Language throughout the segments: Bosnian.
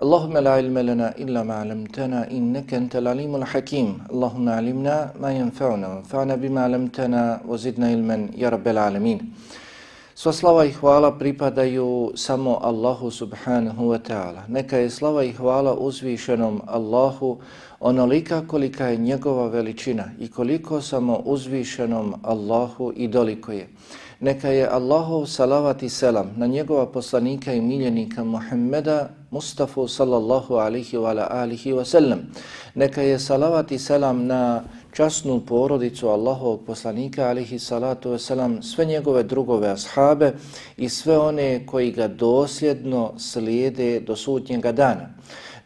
Allahumma la ilma lana illa ma 'allamtana innaka antal alimul hakim. Allahumma 'allimna ma yanfa'una wanfa'na bima 'allamtana wa zidna ilman ya rabbal alamin. Sva slava i hvala pripadaju samo Allahu subhanahu wa ta'ala. Neka je slava i hvala uzvišenom Allahu onolika kolika je njegova veličina i koliko samo uzvišenom Allahu i doliko je. Neka je Allahov salavat i selam na njegova poslanika i miljenika Muhammeda Mustafa sallallahu alihi wa alihi wa sallam. Neka je salavat i selam na časnu porodicu Allahovog poslanika alihi salatu wa salam, sve njegove drugove ashabe i sve one koji ga dosljedno slijede do sudnjega dana.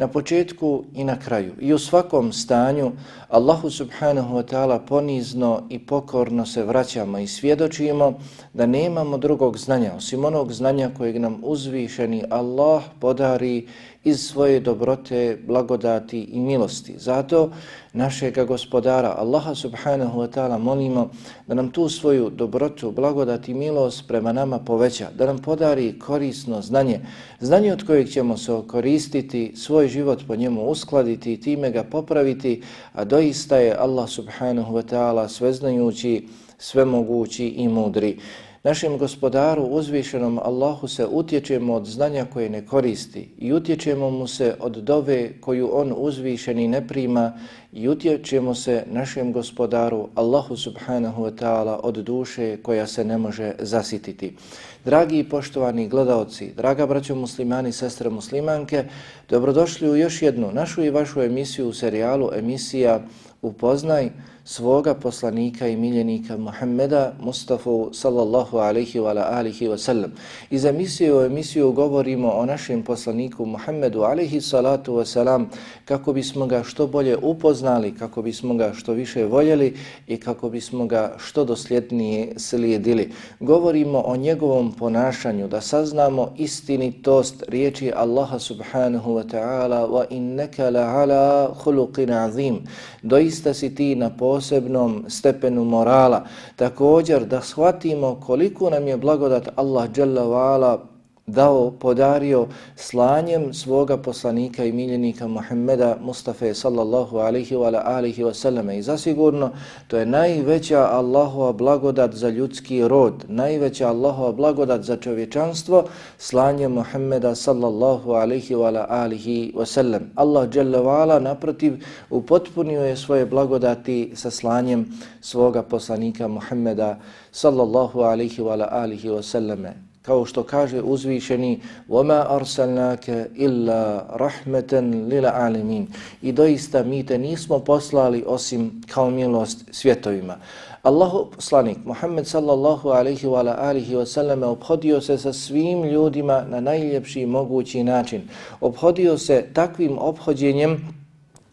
Na početku i na kraju. I u svakom stanju Allahu subhanahu wa ta'ala ponizno i pokorno se vraćamo i svjedočimo da nemamo drugog znanja osim onog znanja kojeg nam uzvišeni Allah podari iz svoje dobrote, blagodati i milosti. Zato našega gospodara Allaha subhanahu wa ta'ala molimo da nam tu svoju dobrotu, blagodati i milost prema nama poveća, da nam podari korisno znanje, znanje od kojeg ćemo se koristiti, svoj život po njemu uskladiti i time ga popraviti, a doista je Allah subhanahu wa ta'ala sveznajući, svemogući i mudri. Našem gospodaru uzvišenom Allahu se utječemo od znanja koje ne koristi i utječemo mu se od dove koju on uzvišeni ne prima i utječemo se našem gospodaru Allahu subhanahu wa ta'ala od duše koja se ne može zasititi. Dragi i poštovani gledalci, draga braćo muslimani, sestre muslimanke, dobrodošli u još jednu našu i vašu emisiju u serijalu emisija Upoznaj svoga poslanika i miljenika Muhammeda Mustafa sallallahu alaihi wa alihi wa sallam. Iz emisije u emisiju govorimo o našem poslaniku Muhammedu alaihi salatu wa salam kako bismo ga što bolje upoznali, kako bismo ga što više voljeli i kako bismo ga što dosljednije slijedili. Govorimo o njegovom ponašanju da saznamo istinitost riječi Allaha subhanahu wa ta'ala wa innaka la ala khuluqin azim. Doista si ti na po posebnom stepenu morala. Također da shvatimo koliko nam je blagodat Allah dželle wa'ala dao, podario slanjem svoga poslanika i miljenika Muhammeda Mustafa sallallahu alaihi wa alihi wa sallam. I zasigurno to je najveća Allahova blagodat za ljudski rod, najveća Allahova blagodat za čovječanstvo, slanje Muhammeda sallallahu alaihi wa alihi wa sallam. Allah jalla wa ala naprotiv upotpunio je svoje blagodati sa slanjem svoga poslanika Muhammeda sallallahu alaihi wa alihi wa sallam kao što kaže uzvišeni وَمَا أَرْسَلْنَاكَ إِلَّا رَحْمَةً لِلْعَالَمِينَ I doista mi te nismo poslali osim kao milost svjetovima. Allahu poslanik Muhammed sallallahu alaihi wa alihi wa sallam obhodio se sa svim ljudima na najljepši mogući način. Obhodio se takvim obhođenjem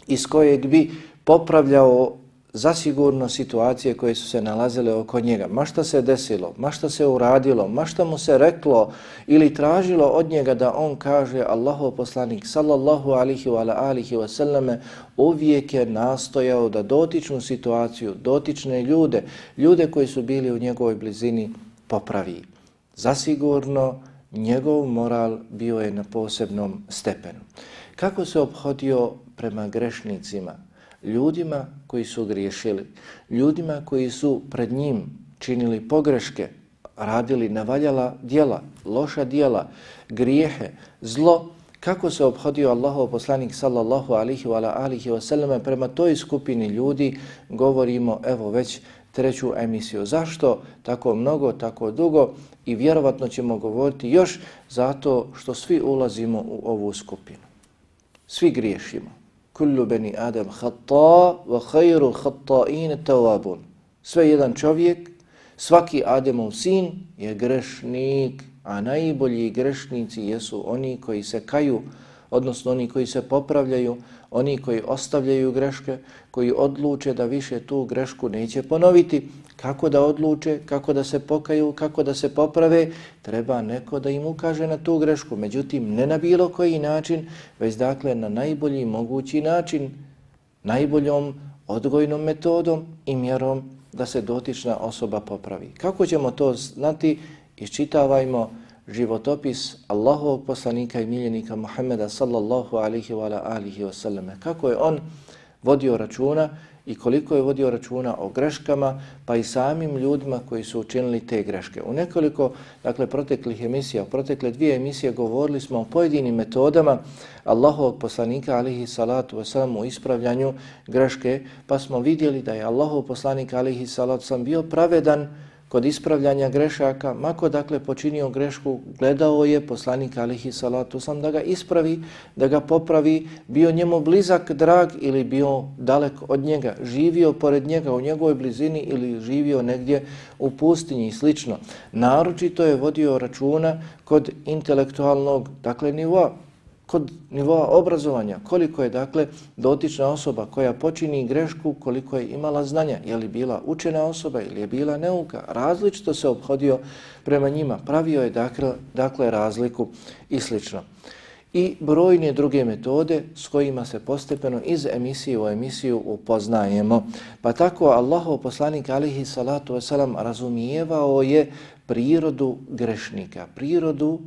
iz kojeg bi popravljao zasigurno situacije koje su se nalazile oko njega. Ma šta se desilo, ma šta se uradilo, ma šta mu se reklo ili tražilo od njega da on kaže Allahu poslanik sallallahu alihi wa alihi wa sallame uvijek je nastojao da dotičnu situaciju, dotične ljude, ljude koji su bili u njegovoj blizini popravi. Zasigurno njegov moral bio je na posebnom stepenu. Kako se obhodio prema grešnicima, ljudima koji su griješili, ljudima koji su pred njim činili pogreške, radili navaljala dijela, loša dijela, grijehe, zlo, kako se obhodio Allahov poslanik sallallahu alihi wa alihi wasallam prema toj skupini ljudi, govorimo evo već treću emisiju. Zašto tako mnogo, tako dugo i vjerovatno ćemo govoriti još zato što svi ulazimo u ovu skupinu. Svi griješimo kullu bani adam hatta wa khayru khata'in tawabun. Sve jedan čovjek, svaki Ademov sin je grešnik, a najbolji grešnici jesu oni koji se kaju, odnosno oni koji se popravljaju, oni koji ostavljaju greške, koji odluče da više tu grešku neće ponoviti. Kako da odluče, kako da se pokaju, kako da se poprave, treba neko da im ukaže na tu grešku. Međutim, ne na bilo koji način, već dakle na najbolji mogući način, najboljom odgojnom metodom i mjerom da se dotična osoba popravi. Kako ćemo to znati? Iščitavajmo životopis Allahovog poslanika i miljenika Muhammeda sallallahu alihi wa alihi wa. Kako je on vodio računa i koliko je vodio računa o greškama, pa i samim ljudima koji su učinili te greške. U nekoliko dakle, proteklih emisija, u protekle dvije emisije govorili smo o pojedinim metodama Allahovog poslanika alihi salatu wasalam u ispravljanju greške, pa smo vidjeli da je Allahov poslanik alihi salatu wasalam bio pravedan kod ispravljanja grešaka, mako dakle počinio grešku, gledao je poslanik alihi salatu sam da ga ispravi, da ga popravi, bio njemu blizak, drag ili bio dalek od njega, živio pored njega u njegovoj blizini ili živio negdje u pustinji i slično. Naročito je vodio računa kod intelektualnog dakle nivoa, kod nivoa obrazovanja, koliko je dakle dotična osoba koja počini grešku, koliko je imala znanja, je li bila učena osoba ili je bila neuka, različito se obhodio prema njima, pravio je dakle, dakle razliku i slično. I brojne druge metode s kojima se postepeno iz emisije u emisiju upoznajemo. Pa tako Allahov poslanik alihi salatu wasalam razumijevao je prirodu grešnika, prirodu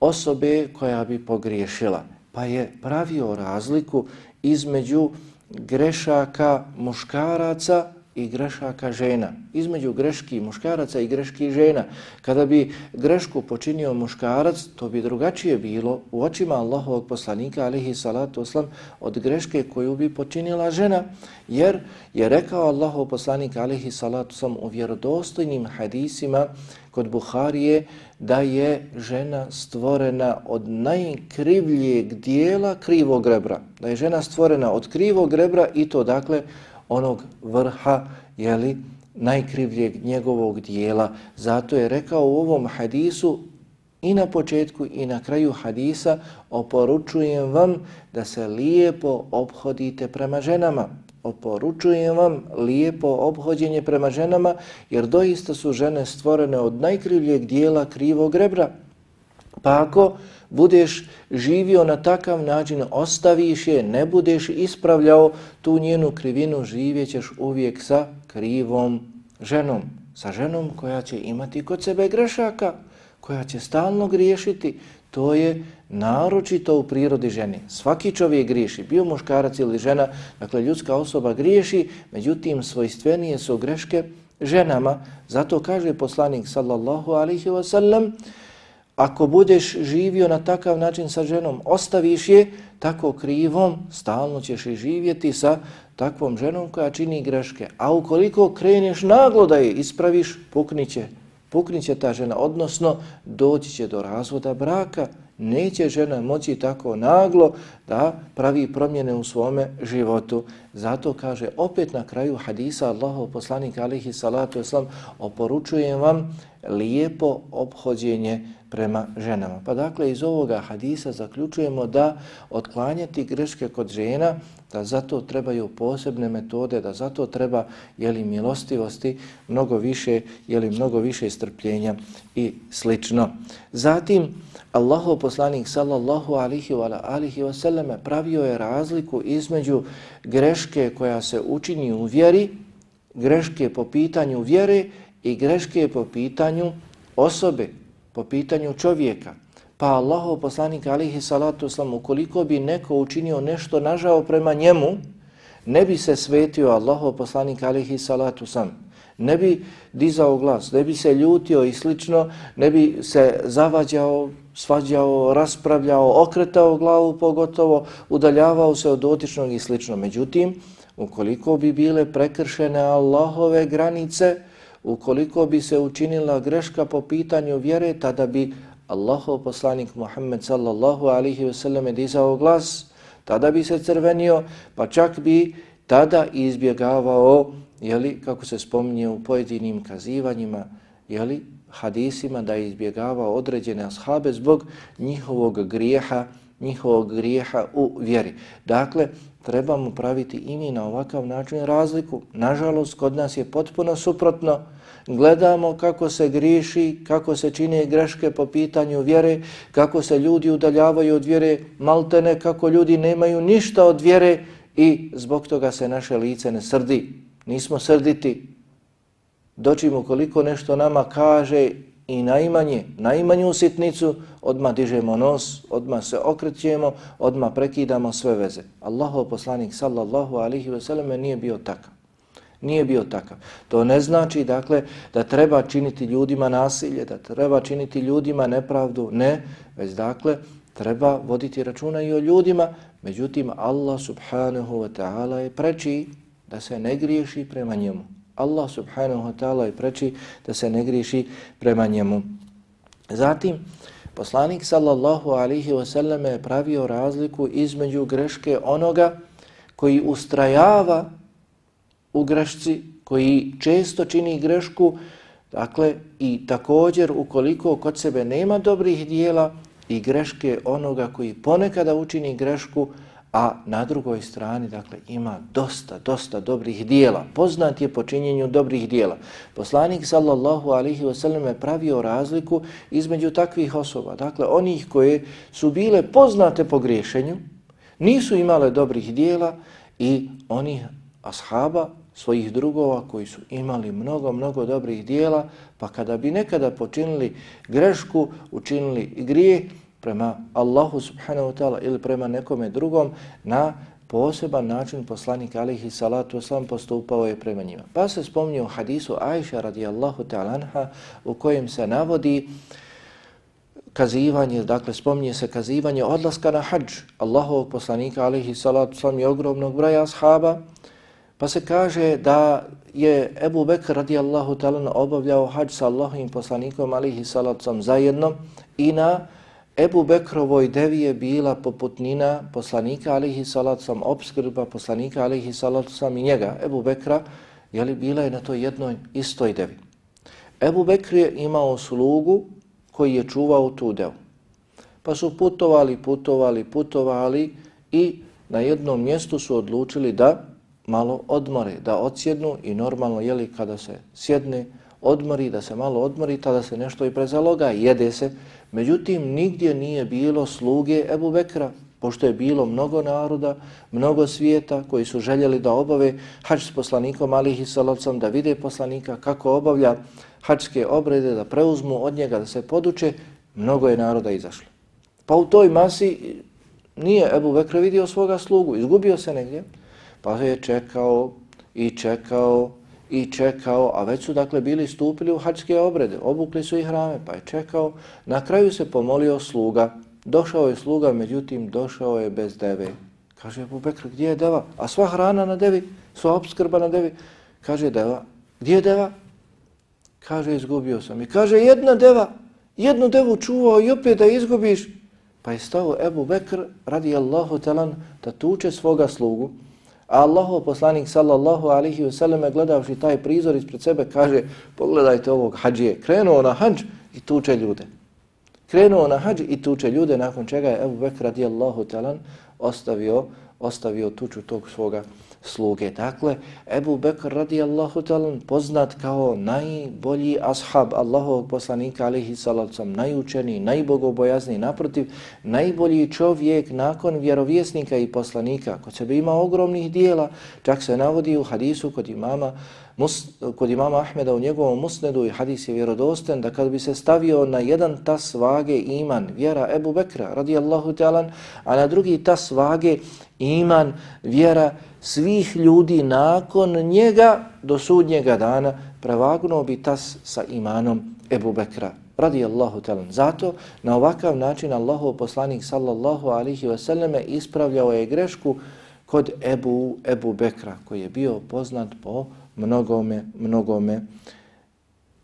osobe koja bi pogriješila. Pa je pravio razliku između grešaka muškaraca i grešaka žena. Između greški muškaraca i greški žena. Kada bi grešku počinio muškarac, to bi drugačije bilo u očima Allahovog poslanika, alihi salatu oslam, od greške koju bi počinila žena. Jer je rekao Allahov poslanik, alihi salatu oslam, u vjerodostojnim hadisima kod Buharije, da je žena stvorena od najkrivljeg dijela krivog rebra. Da je žena stvorena od krivog rebra i to dakle onog vrha, jeli, najkrivljeg njegovog dijela. Zato je rekao u ovom hadisu i na početku i na kraju hadisa oporučujem vam da se lijepo obhodite prema ženama. Oporučujem vam lijepo obhođenje prema ženama jer doista su žene stvorene od najkrivljeg dijela krivog rebra. Pa ako budeš živio na takav način, ostaviš je, ne budeš ispravljao tu njenu krivinu, živjećeš uvijek sa krivom ženom. Sa ženom koja će imati kod sebe grešaka, koja će stalno griješiti. To je naročito u prirodi ženi. Svaki čovjek griješi, bio muškarac ili žena, dakle ljudska osoba griješi, međutim svojstvenije su greške ženama. Zato kaže poslanik sallallahu alihi wasallam, Ako budeš živio na takav način sa ženom, ostaviš je tako krivom, stalno ćeš i živjeti sa takvom ženom koja čini greške. A ukoliko kreneš naglo da je ispraviš, pukniće pukniće ta žena, odnosno doći će do razvoda braka, neće žena moći tako naglo da pravi promjene u svome životu. Zato kaže opet na kraju hadisa Allahov poslanika alihi salatu islam oporučujem vam lijepo obhođenje prema ženama. Pa dakle iz ovoga hadisa zaključujemo da otklanjati greške kod žena, da zato trebaju posebne metode, da zato treba jeli milostivosti, mnogo više, jeli mnogo više strpljenja i slično. Zatim Allahu poslanik sallallahu alihi wa alihi wa sallame pravio je razliku između greške koja se učini u vjeri, greške po pitanju vjere i greške po pitanju osobe, po pitanju čovjeka. Pa Allahov poslanik alihi salatu wasallam, ukoliko bi neko učinio nešto nažao prema njemu, ne bi se svetio Allahov poslanik alihi salatu wasallam ne bi dizao glas, ne bi se ljutio i slično, ne bi se zavađao, svađao, raspravljao, okretao glavu pogotovo, udaljavao se od dotičnog i slično. Međutim, ukoliko bi bile prekršene Allahove granice, ukoliko bi se učinila greška po pitanju vjere, tada bi Allahov poslanik Muhammed sallallahu alihi wasallam dizao glas, tada bi se crvenio, pa čak bi tada izbjegavao jeli, kako se spominje u pojedinim kazivanjima, jeli, hadisima da je izbjegavao određene ashabe zbog njihovog grijeha, njihovog grijeha u vjeri. Dakle, trebamo praviti i mi na ovakav način razliku. Nažalost, kod nas je potpuno suprotno. Gledamo kako se griši, kako se čine greške po pitanju vjere, kako se ljudi udaljavaju od vjere, maltene kako ljudi nemaju ništa od vjere i zbog toga se naše lice ne srdi nismo srditi, Dočimo koliko nešto nama kaže i najmanje, najmanju sitnicu, odma dižemo nos, odma se okrećemo, odma prekidamo sve veze. Allahov poslanik sallallahu alihi wasallam nije bio takav. Nije bio takav. To ne znači, dakle, da treba činiti ljudima nasilje, da treba činiti ljudima nepravdu, ne, već dakle, treba voditi računa i o ljudima, međutim, Allah subhanahu wa ta'ala je preči da se ne griješi prema njemu. Allah subhanahu wa ta'ala je preči da se ne griješi prema njemu. Zatim, poslanik sallallahu alihi wasallam je pravio razliku između greške onoga koji ustrajava u grešci, koji često čini grešku, dakle, i također ukoliko kod sebe nema dobrih dijela i greške onoga koji ponekada učini grešku, a na drugoj strani dakle ima dosta, dosta dobrih dijela. Poznat je počinjenju dobrih dijela. Poslanik sallallahu alihi wasallam je pravio razliku između takvih osoba. Dakle, onih koje su bile poznate po griješenju, nisu imale dobrih dijela i onih ashaba, svojih drugova koji su imali mnogo, mnogo dobrih dijela, pa kada bi nekada počinili grešku, učinili grije, prema Allahu subhanahu wa ta'ala ili prema nekome drugom na poseban način poslanik alihi salatu wasalam postupao je prema njima. Pa se spomnio u hadisu Ajša radijallahu ta'ala anha u kojem se navodi kazivanje, dakle spominje se kazivanje odlaska na hađ Allahovog poslanika alihi salatu wasalam i ogromnog broja ashaba pa se kaže da je Ebu Bekr radijallahu ta'ala obavljao hađ sa Allahovim poslanikom alihi salacom zajedno i na Ebu Bekrovoj devi je bila poputnina poslanika alihi salacom, obskrba poslanika alihi salacom i njega, Ebu Bekra, je li bila je na toj jednoj istoj devi. Ebu Bekr je imao slugu koji je čuvao tu devu. Pa su putovali, putovali, putovali i na jednom mjestu su odlučili da malo odmore, da odsjednu i normalno jeli kada se sjedne, odmori, da se malo odmori, tada se nešto i prezaloga, jede se, Međutim, nigdje nije bilo sluge Ebu Bekra, pošto je bilo mnogo naroda, mnogo svijeta koji su željeli da obave hač s poslanikom alihi salavcom, da vide poslanika kako obavlja hačske obrede, da preuzmu od njega, da se poduče, mnogo je naroda izašlo. Pa u toj masi nije Ebu Bekra vidio svoga slugu, izgubio se negdje, pa je čekao i čekao i čekao, a već su dakle bili stupili u hađske obrede, obukli su ih hrame, pa je čekao. Na kraju se pomolio sluga. Došao je sluga, međutim došao je bez deve. Kaže Abu Bekr, gdje je deva? A sva hrana na devi, sva obskrba na devi. Kaže deva, gdje je deva? Kaže, izgubio sam. I kaže, jedna deva, jednu devu čuvao i opet da izgubiš. Pa je stao Ebu Bekr, radi Allahu talan, da tuče svoga slugu. A Allahov poslanik sallallahu alihi wasallam gledavši taj prizor ispred sebe kaže pogledajte ovog hađije. Krenuo na hađ i tuče ljude. Krenuo na hađ i tuče ljude nakon čega je Ebu Bekr radijallahu talan ostavio, ostavio tuču tog svoga sluge. Dakle, Ebu Bekr radijallahu talan poznat kao najbolji ashab Allahovog poslanika alihi salacom, najučeniji, najbogobojazniji, naprotiv, najbolji čovjek nakon vjerovjesnika i poslanika. Kod sebe ima ogromnih dijela, čak se navodi u hadisu kod imama mus, kod imama Ahmeda u njegovom musnedu i hadis je vjerodosten da kad bi se stavio na jedan tas vage iman, vjera Ebu Bekra radijallahu ta'alan, a na drugi tas vage iman, vjera svih ljudi nakon njega do sudnjega dana prevagnuo bi tas sa imanom Ebu Bekra radijallahu talan. Zato na ovakav način Allahov poslanik sallallahu alihi wasallame ispravljao je grešku kod Ebu, Ebu Bekra koji je bio poznat po mnogome, mnogome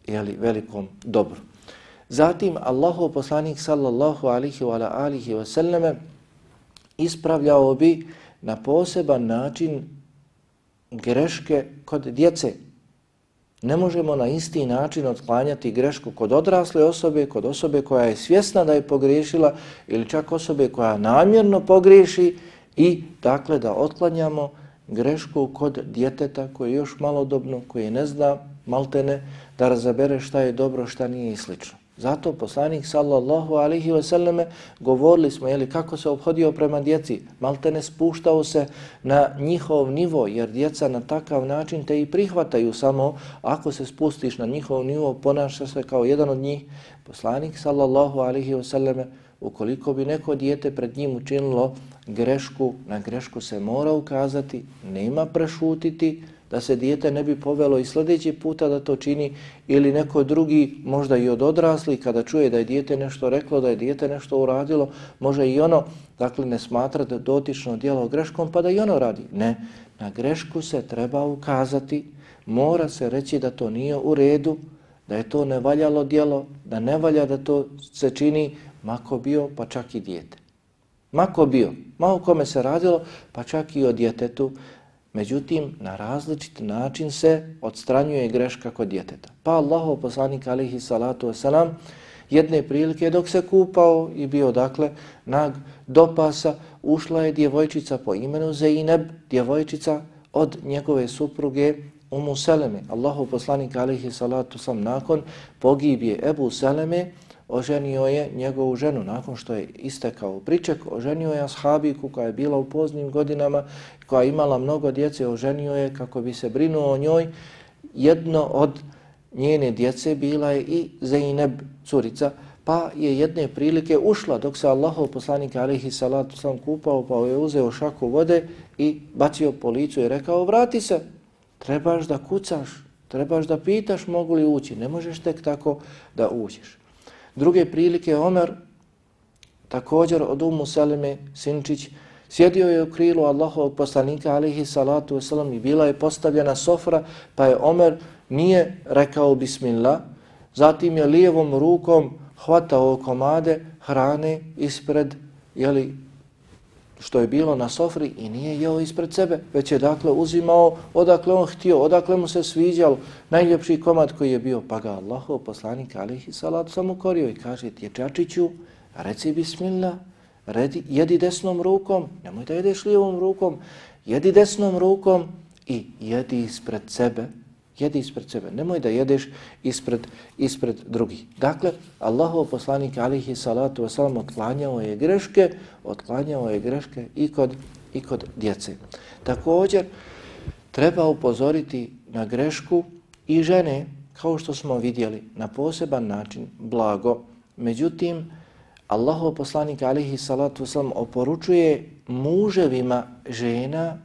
jeli, velikom dobru. Zatim Allahov poslanik sallallahu alihi wa alihi wasallame ispravljao bi na poseban način greške kod djece. Ne možemo na isti način otklanjati grešku kod odrasle osobe, kod osobe koja je svjesna da je pogriješila ili čak osobe koja namjerno pogriješi i dakle da otklanjamo grešku kod djeteta koje je još malodobno, koje ne zna maltene da razabere šta je dobro, šta nije i slično. Zato poslanik sallallahu alihi wasallame govorili smo jeli, kako se obhodio prema djeci. Maltene spuštao se na njihov nivo jer djeca na takav način te i prihvataju samo ako se spustiš na njihov nivo ponaša se kao jedan od njih. Poslanik sallallahu alihi wasallame ukoliko bi neko dijete pred njim učinilo grešku, na grešku se mora ukazati, nema prešutiti, da se dijete ne bi povelo i sljedeći puta da to čini ili neko drugi, možda i od odrasli, kada čuje da je dijete nešto reklo, da je dijete nešto uradilo, može i ono, dakle, ne smatra da dotično djelo greškom, pa da i ono radi. Ne, na grešku se treba ukazati, mora se reći da to nije u redu, da je to nevaljalo djelo, da ne valja da to se čini, mako bio, pa čak i dijete. Mako bio, malo kome se radilo, pa čak i o djetetu, međutim, na različit način se odstranjuje greška kod djeteta. Pa Allahov poslanik alihi salatu wasalam, jedne prilike dok se kupao i bio dakle nag do pasa, ušla je djevojčica po imenu Zeineb, djevojčica od njegove supruge Umu Seleme. Allahov poslanik alihi salatu wasalam nakon pogibje Ebu Seleme, oženio je njegovu ženu nakon što je istekao priček, oženio je ashabiku koja je bila u poznim godinama, koja je imala mnogo djece, oženio je kako bi se brinuo o njoj. Jedno od njene djece bila je i Zeyneb, curica, pa je jedne prilike ušla dok se Allahov poslanik alihi salatu sam kupao, pa je uzeo šaku vode i bacio po licu i rekao, vrati se, trebaš da kucaš, trebaš da pitaš mogu li ući, ne možeš tek tako da uđeš. Druge prilike Omer, također od Umu Seleme Sinčić, sjedio je u krilu Allahovog poslanika alihi salatu wasalam i bila je postavljena sofra, pa je Omer nije rekao bismillah, zatim je lijevom rukom hvatao komade hrane ispred jeli, što je bilo na sofri i nije jeo ispred sebe, već je dakle uzimao odakle on htio, odakle mu se sviđalo. Najljepši komad koji je bio, pa ga Allahov poslanik alihi salatu sam ukorio i kaže dječačiću, reci bismillah, redi, jedi desnom rukom, nemoj da jedeš lijevom rukom, jedi desnom rukom i jedi ispred sebe, jedi ispred sebe, nemoj da jedeš ispred, ispred drugih. Dakle, Allahov poslanik alihi salatu wasalam otklanjao je greške, otklanjao je greške i kod, i kod djece. Također, treba upozoriti na grešku i žene, kao što smo vidjeli, na poseban način, blago. Međutim, Allahov poslanik alihi salatu wasalam oporučuje muževima žena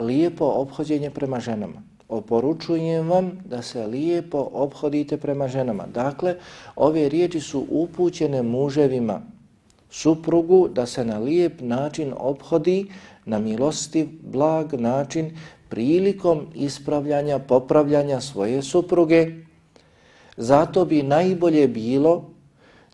lijepo obhođenje prema ženama oporučujem vam da se lijepo obhodite prema ženama. Dakle, ove riječi su upućene muževima, suprugu, da se na lijep način obhodi, na milostiv, blag način, prilikom ispravljanja, popravljanja svoje supruge. Zato bi najbolje bilo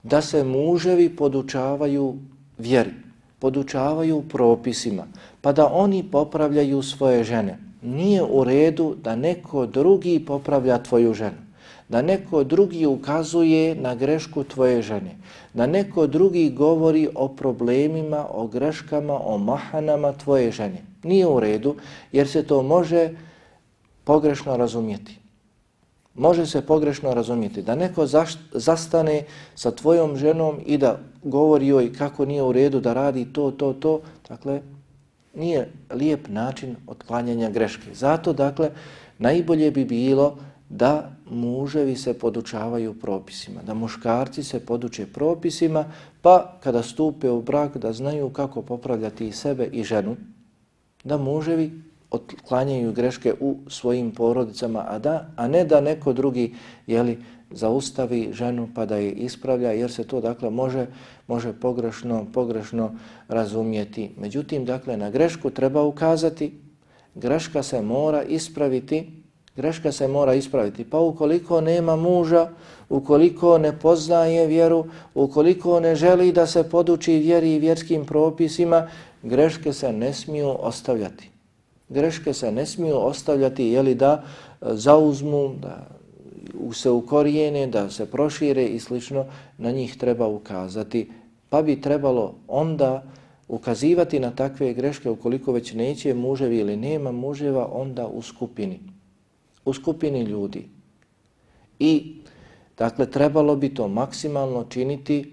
da se muževi podučavaju vjeri, podučavaju propisima, pa da oni popravljaju svoje žene. Nije u redu da neko drugi popravlja tvoju ženu da neko drugi ukazuje na grešku tvoje žene, da neko drugi govori o problemima, o greškama, o mahanama tvoje žene. Nije u redu jer se to može pogrešno razumjeti. Može se pogrešno razumjeti da neko zastane sa tvojom ženom i da govori joj kako nije u redu da radi to, to, to. Dakle, nije lijep način otklanjanja greške. Zato, dakle, najbolje bi bilo da muževi se podučavaju propisima, da muškarci se poduče propisima, pa kada stupe u brak da znaju kako popravljati i sebe i ženu, da muževi otklanjaju greške u svojim porodicama, a, da, a ne da neko drugi jeli, zaustavi ženu pa da je ispravlja, jer se to dakle može, može pogrešno, pogrešno razumjeti. Međutim, dakle, na grešku treba ukazati, greška se mora ispraviti, greška se mora ispraviti. Pa ukoliko nema muža, ukoliko ne poznaje vjeru, ukoliko ne želi da se poduči vjeri i vjerskim propisima, greške se ne smiju ostavljati. Greške se ne smiju ostavljati jeli da e, zauzmu, da se ukorijene, da se prošire i slično, na njih treba ukazati. Pa bi trebalo onda ukazivati na takve greške ukoliko već neće muževi ili nema muževa, onda u skupini u skupini ljudi. I, dakle, trebalo bi to maksimalno činiti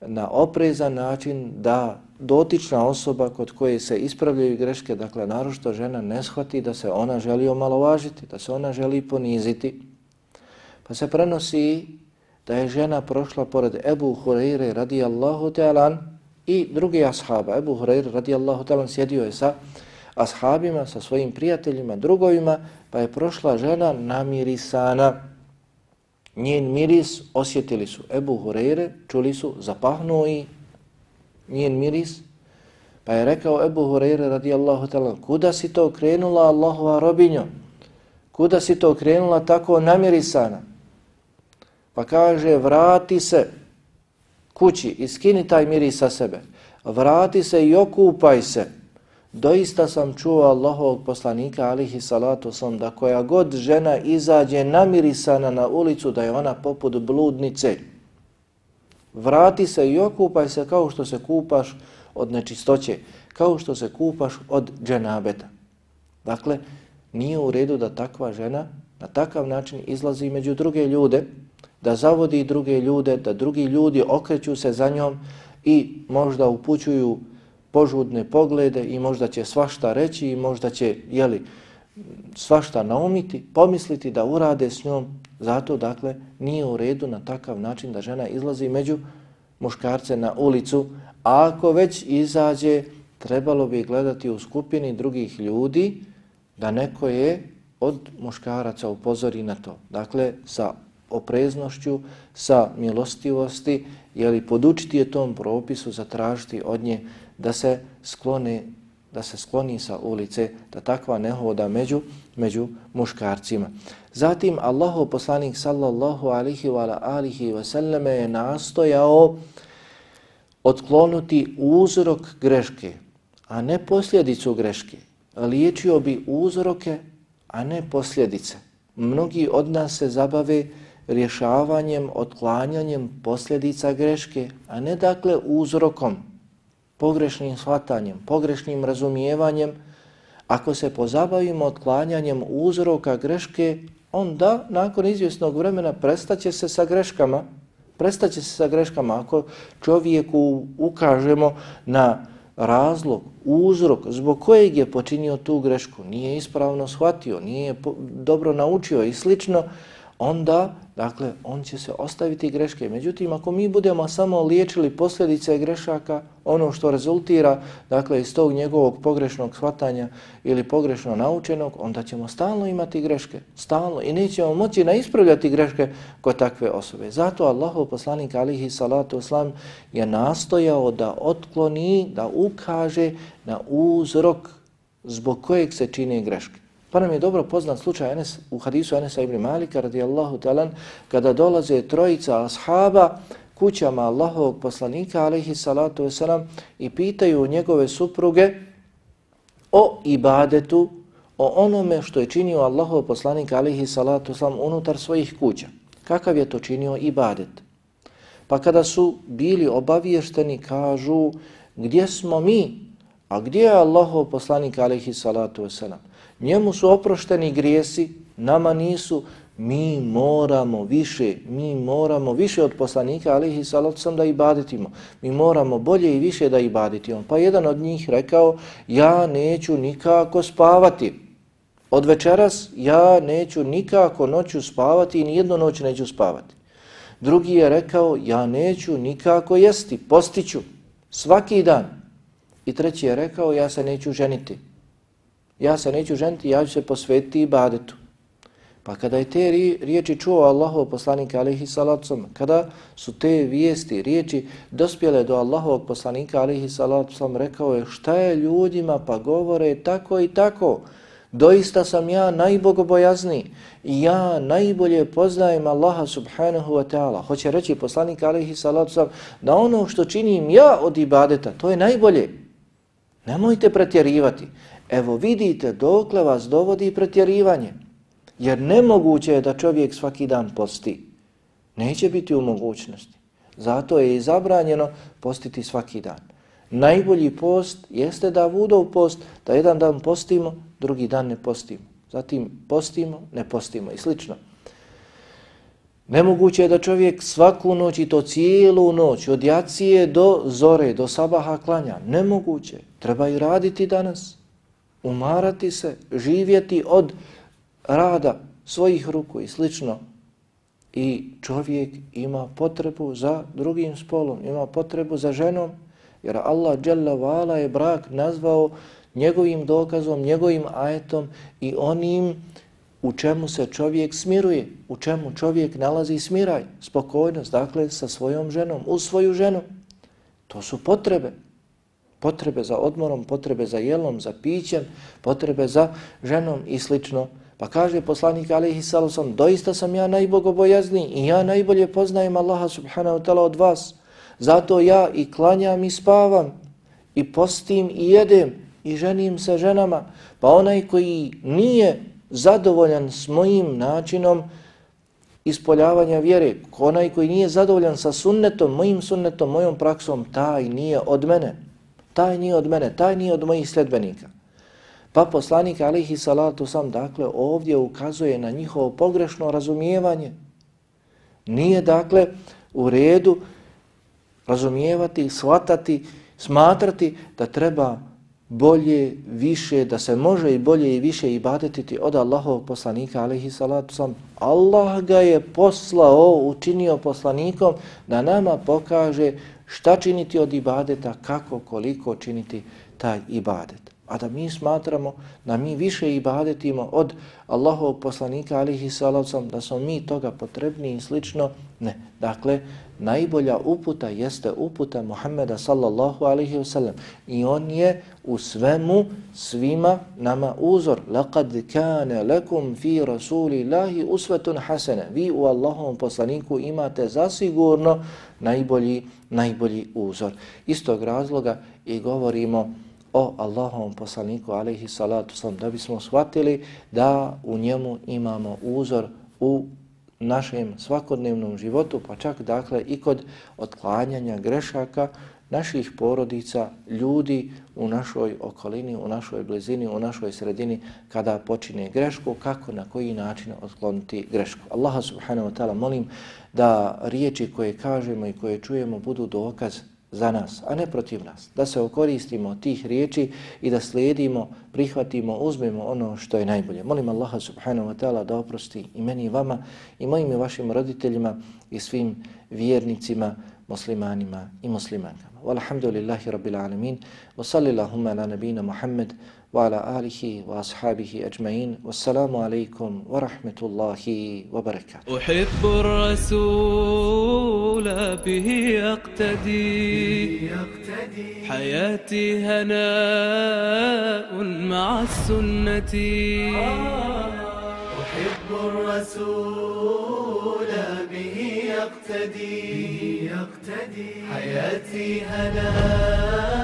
na oprezan način da dotična osoba kod koje se ispravljaju greške, dakle, narošto žena ne shvati da se ona želi omalovažiti, da se ona želi poniziti. Pa se prenosi da je žena prošla pored Ebu Hureyre radijallahu ta'alan i drugi ashaba. Ebu Hureyre radijallahu ta'alan sjedio je sa ashabima, sa svojim prijateljima, drugovima, pa je prošla žena namirisana. Njen miris osjetili su Ebu Hureyre, čuli su, zapahnuo i njen miris. Pa je rekao Ebu Hureyre radijallahu ta'ala, kuda si to krenula Allahova robinjo? Kuda si to krenula tako namirisana? Pa kaže, vrati se kući i skini taj miris sa sebe. Vrati se i okupaj se. Doista sam čuo Allahovog poslanika alihi salatu sam da koja god žena izađe namirisana na ulicu da je ona poput bludnice. Vrati se i okupaj se kao što se kupaš od nečistoće, kao što se kupaš od dženabeta. Dakle, nije u redu da takva žena na takav način izlazi među druge ljude, da zavodi druge ljude, da drugi ljudi okreću se za njom i možda upućuju požudne poglede i možda će svašta reći i možda će jeli, svašta naumiti, pomisliti da urade s njom. Zato, dakle, nije u redu na takav način da žena izlazi među muškarce na ulicu. A ako već izađe, trebalo bi gledati u skupini drugih ljudi da neko je od muškaraca upozori na to. Dakle, sa opreznošću, sa milostivosti, jeli podučiti je tom propisu, zatražiti od nje da se skloni da se skloni sa ulice, da takva ne hoda među, među muškarcima. Zatim Allahu poslanik sallallahu alihi wa alihi wa sallame je nastojao otklonuti uzrok greške, a ne posljedicu greške. Liječio bi uzroke, a ne posljedice. Mnogi od nas se zabave rješavanjem, otklanjanjem posljedica greške, a ne dakle uzrokom pogrešnim shvatanjem, pogrešnim razumijevanjem, ako se pozabavimo otklanjanjem uzroka greške, onda nakon izvjesnog vremena prestaće se sa greškama, prestaće se sa greškama. Ako čovjeku ukažemo na razlog, uzrok zbog kojeg je počinio tu grešku, nije ispravno shvatio, nije dobro naučio i slično, onda Dakle, on će se ostaviti greške. Međutim, ako mi budemo samo liječili posljedice grešaka, ono što rezultira dakle, iz tog njegovog pogrešnog shvatanja ili pogrešno naučenog, onda ćemo stalno imati greške. Stalno. I nećemo moći naispravljati greške kod takve osobe. Zato Allahov poslanik alihi salatu oslam je nastojao da otkloni, da ukaže na uzrok zbog kojeg se čine greške. Pa nam je dobro poznat slučaj Enes, u hadisu Enesa ibn Malika radijallahu talan kada dolaze trojica ashaba kućama Allahovog poslanika alaihi salatu wasalam i pitaju njegove supruge o ibadetu, o onome što je činio Allahov poslanik alaihi salatu wasalam unutar svojih kuća. Kakav je to činio ibadet? Pa kada su bili obaviješteni kažu gdje smo mi, a gdje je Allahov poslanik alaihi salatu wasalam? Njemu su oprošteni grijesi, nama nisu, mi moramo više, mi moramo više od poslanika, alihi salatu sam da ibaditimo. Mi moramo bolje i više da ibaditimo. Pa jedan od njih rekao, ja neću nikako spavati. Od večeras ja neću nikako noću spavati i nijednu noć neću spavati. Drugi je rekao, ja neću nikako jesti, postiću svaki dan. I treći je rekao, ja se neću ženiti. Ja se neću ženiti, ja ću se posvetiti ibadetu. Pa kada je te riječi čuo Allahov poslanika alihi salacom, kada su te vijesti, riječi dospjele do Allahovog poslanika alihi salacom, rekao je šta je ljudima pa govore tako i tako. Doista sam ja najbogobojazni i ja najbolje poznajem Allaha subhanahu wa ta'ala. Hoće reći poslanik alihi salacom da ono što činim ja od ibadeta, to je najbolje. Nemojte pretjerivati. Evo vidite dokle vas dovodi pretjerivanje. Jer nemoguće je da čovjek svaki dan posti. Neće biti u mogućnosti. Zato je i zabranjeno postiti svaki dan. Najbolji post jeste da vudov post, da jedan dan postimo, drugi dan ne postimo. Zatim postimo, ne postimo i slično. Nemoguće je da čovjek svaku noć i to cijelu noć od jacije do zore, do sabaha klanja. Nemoguće. Treba i raditi danas umarati se, živjeti od rada svojih ruku i slično. I čovjek ima potrebu za drugim spolom, ima potrebu za ženom, jer Allah dželle je brak nazvao njegovim dokazom, njegovim ajetom i onim u čemu se čovjek smiruje, u čemu čovjek nalazi smiraj, spokojnost, dakle sa svojom ženom, u svoju ženu. To su potrebe potrebe za odmorom, potrebe za jelom, za pićem, potrebe za ženom i slično. Pa kaže poslanik alaihi sallam, doista sam ja najbogobojazni i ja najbolje poznajem Allaha subhanahu ta'ala od vas. Zato ja i klanjam i spavam i postim i jedem i ženim se ženama. Pa onaj koji nije zadovoljan s mojim načinom ispoljavanja vjere, onaj koji nije zadovoljan sa sunnetom, mojim sunnetom, mojom praksom, taj nije od mene taj nije od mene, taj nije od mojih sledbenika. Pa poslanik alihi salatu sam dakle ovdje ukazuje na njihovo pogrešno razumijevanje. Nije dakle u redu razumijevati, shvatati, smatrati da treba bolje, više, da se može i bolje i više ibadetiti od Allahovog poslanika alihi salatu sam. Allah ga je poslao, učinio poslanikom da nama pokaže šta činiti od ibadeta, kako, koliko činiti taj ibadet. A da mi smatramo da mi više ibadetimo od Allahovog poslanika alihi salavcom, da smo mi toga potrebni i slično, ne. Dakle, najbolja uputa jeste uputa Muhammeda sallallahu alihi wasallam i on je u svemu svima nama uzor. Laqad kana lakum fi rasulillahi uswatun hasana. Vi u Allahovom poslaniku imate zasigurno najbolji, najbolji uzor. Istog razloga i govorimo o Allahovom poslaniku alaihi salatu sallam da bismo shvatili da u njemu imamo uzor u našem svakodnevnom životu, pa čak dakle i kod otklanjanja grešaka naših porodica, ljudi u našoj okolini, u našoj blizini, u našoj sredini kada počine grešku, kako, na koji način otkloniti grešku. Allaha subhanahu wa ta'ala molim da riječi koje kažemo i koje čujemo budu dokaz za nas, a ne protiv nas. Da se okoristimo tih riječi i da slijedimo, prihvatimo, uzmemo ono što je najbolje. Molim Allaha subhanahu wa ta'ala da oprosti i meni i vama i mojim i vašim roditeljima i svim vjernicima, muslimanima i muslimankama. Walhamdulillahi rabbil alamin. Wa sallilahumma ala nabina Muhammad وعلى آله وأصحابه أجمعين. والسلام عليكم ورحمة الله وبركاته. أحب الرسول به يقتدي حياتي هناء مع السنة. أحب الرسول به يقتدي حياتي هناء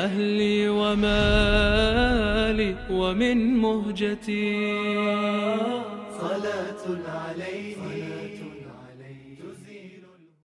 وأهلي ومالي ومن مهجتي. صلاة عليه